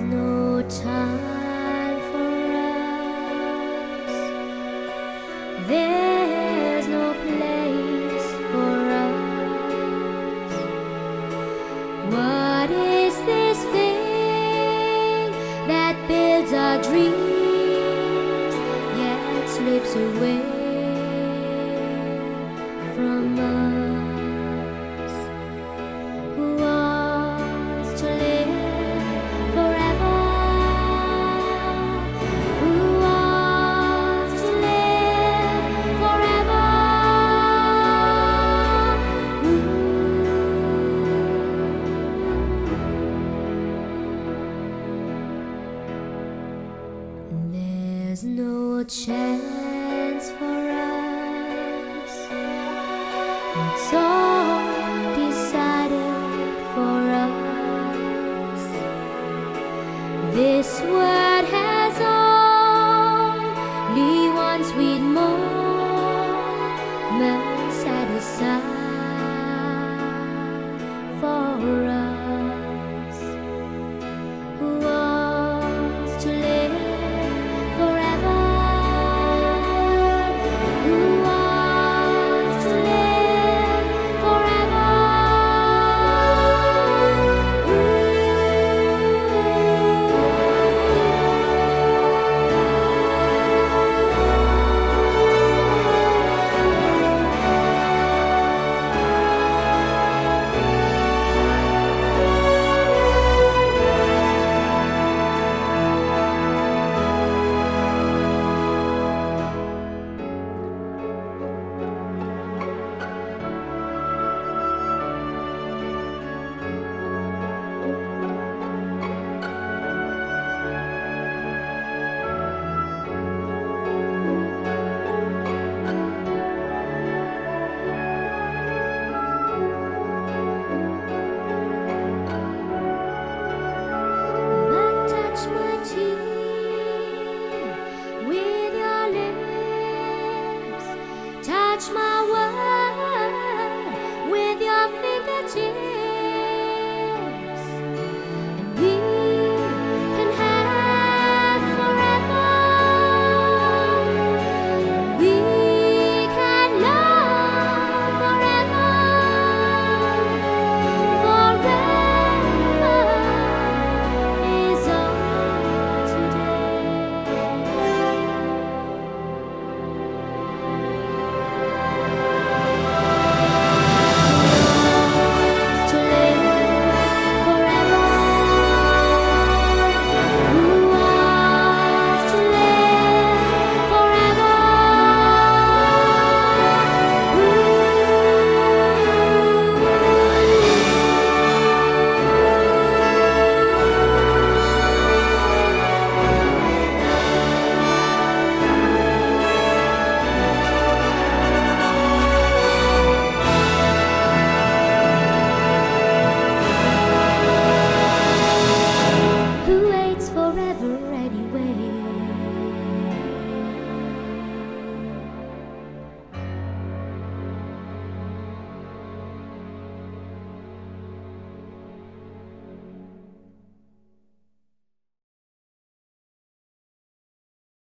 No time for There no chance for us. It's all decided for us. This world. Touch my